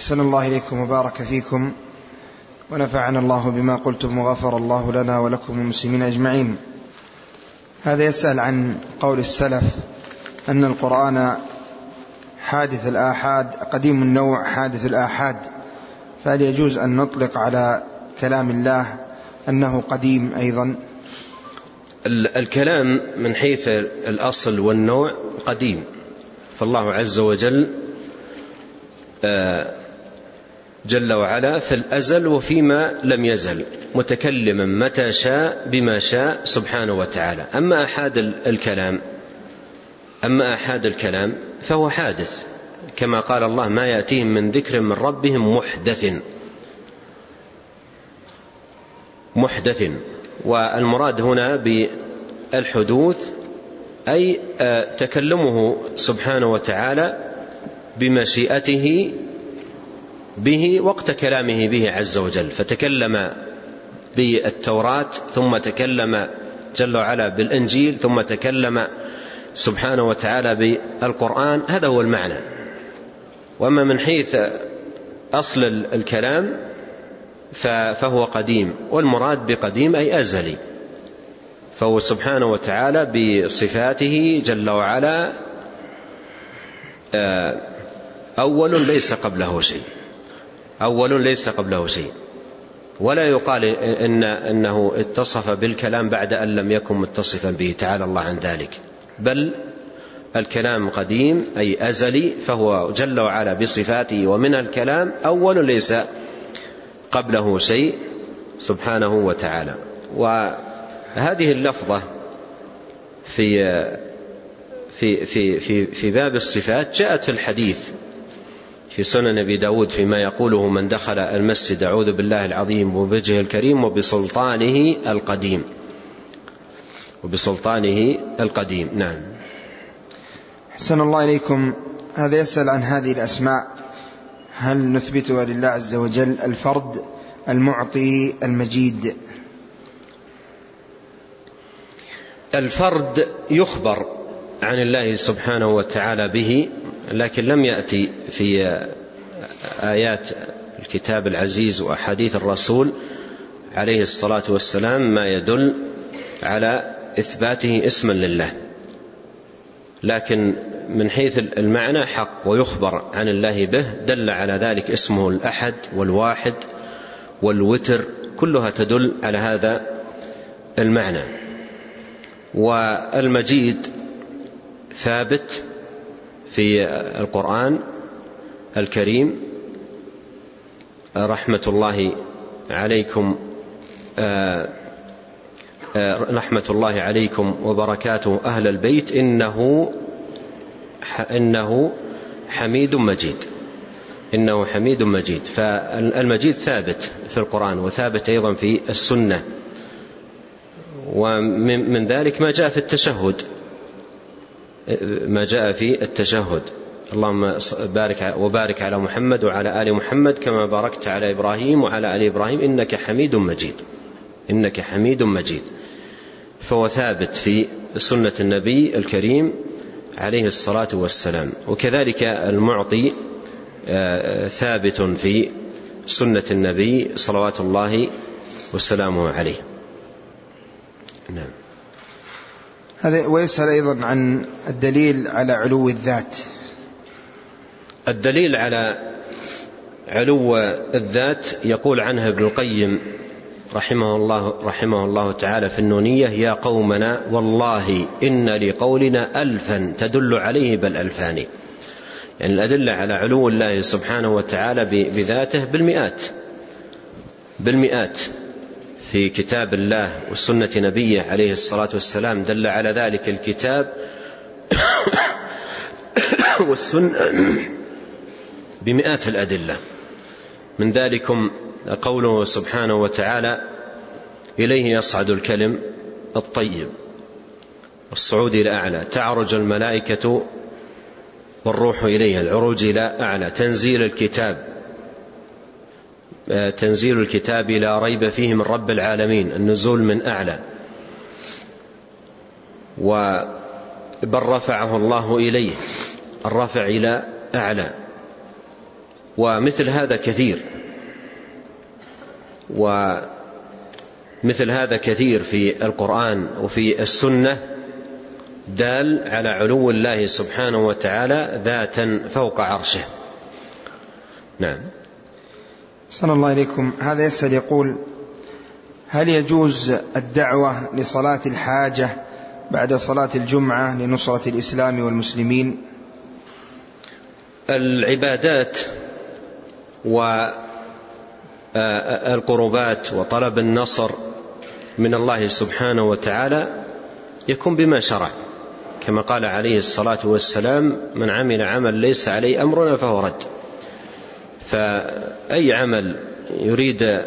أحسن الله إليكم وبارك فيكم ونفعنا الله بما قلتم وغفر الله لنا ولكم المسلمين أجمعين. هذا يسأل عن قول السلف أن القرآن حادث الآحاد قديم النوع حادث الآحاد فهل يجوز أن نطلق على كلام الله أنه قديم أيضا؟ الكلام من حيث الأصل والنوع قديم فالله عز وجل جل وعلا في الأزل وفيما لم يزل متكلما متى شاء بما شاء سبحانه وتعالى. أما أحاد الكلام أما أحاد الكلام فهو حادث. كما قال الله ما يأتيهم من ذكر من ربهم محدث. محدث. والمراد هنا بالحدوث أي تكلمه سبحانه وتعالى بمشيئته به وقت كلامه به عز وجل. فتكلم بالتوراة ثم تكلم جل وعلا بالإنجيل ثم تكلم سبحانه وتعالى بالقرآن. هذا هو المعنى. وأما من حيث أصل الكلام فهو قديم. والمراد بقديم أي أزلي. فهو سبحانه وتعالى بصفاته جل وعلا أول ليس قبله شيء. أول ليس قبله شيء. ولا يقال إن أنه اتصف بالكلام بعد أن لم يكن متصفا به. تعالى الله عن ذلك. بل الكلام قديم أي أزلي فهو جل وعلا بصفاته ومن الكلام أول ليس قبله شيء سبحانه وتعالى. وهذه اللفظة في في في في في باب الصفات جاءت في الحديث. في سنن أبي داود فيما يقوله من دخل المسجد أعوذ بالله العظيم وبوجهه الكريم وبسلطانه القديم. وبسلطانه القديم نعم. أحسن الله إليكم. هذا يسأل عن هذه الأسماء. هل نثبتها لله عز وجل الفرد المعطي المجيد؟ الفرد يخبر عن الله سبحانه وتعالى به لكن لم يأتي في آيات الكتاب العزيز وأحاديث الرسول عليه الصلاة والسلام ما يدل على إثباته اسما لله. لكن من حيث المعنى حق ويخبر عن الله به دل على ذلك اسمه الأحد والواحد والوتر كلها تدل على هذا المعنى. والمجيد ثابت في القرآن الكريم رحمة الله عليكم رحمة الله عليكم وبركاته أهل البيت إنه إنه حميد مجيد إنه حميد مجيد. فالمجيد ثابت في القرآن وثابت أيضا في السنة. ومن ذلك ما جاء في التشهد. ما جاء في التشهد. اللهم بارك وبارك على محمد وعلى آل محمد كما باركت على إبراهيم وعلى آل إبراهيم. إنك حميد مجيد. إنك حميد مجيد. فهو ثابت في سنة النبي الكريم عليه الصلاة والسلام. وكذلك المعطي ثابت في سنة النبي صلوات الله وسلامه عليه نعم هذا ويسأل أيضا عن الدليل على علو الذات. الدليل على علو الذات يقول عنها ابن القيم رحمه الله رحمه الله تعالى في النونية يا قومنا والله إن لقولنا ألفا تدل عليه بل ألفان. يعني الأدلة على علو الله سبحانه وتعالى بذاته بالمئات بالمئات. في كتاب الله وسنة نبيه عليه الصلاة والسلام دل على ذلك الكتاب والسنة بمئات الأدلة. من ذلكم قوله سبحانه وتعالى إليه يصعد الكلم الطيب والصعود إلى أعلى. تعرج الملائكة والروح إليها العروج إلى أعلى. تنزيل الكتاب تنزيل الكتاب لا ريب فيه من رب العالمين النزول من أعلى. وبل رفعه الله إليه الرفع إلى أعلى. ومثل هذا كثير. ومثل هذا كثير في القرآن وفي السنة دال على علو الله سبحانه وتعالى ذاتا فوق عرشه. نعم. صلى الله إليكم. هذا يسأل يقول هل يجوز الدعوة لصلاة الحاجة بعد صلاة الجمعة لنصرة الإسلام والمسلمين؟ العبادات والقربات وطلب النصر من الله سبحانه وتعالى يكون بما شرع. كما قال عليه الصلاة والسلام من عمل عمل ليس عليه أمرنا فهو رد. فأي عمل يريد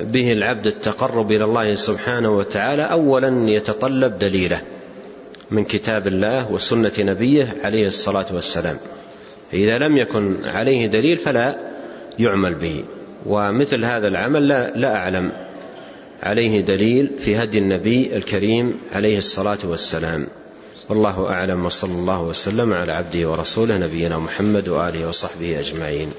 به العبد التقرب إلى الله سبحانه وتعالى أولا يتطلب دليله من كتاب الله وسنة نبيه عليه الصلاة والسلام. فإذا لم يكن عليه دليل فلا يعمل به. ومثل هذا العمل لا, لا أعلم عليه دليل في هدي النبي الكريم عليه الصلاة والسلام. والله أعلم وصلى الله وسلم على عبده ورسوله نبينا محمد وآله وصحبه أجمعين.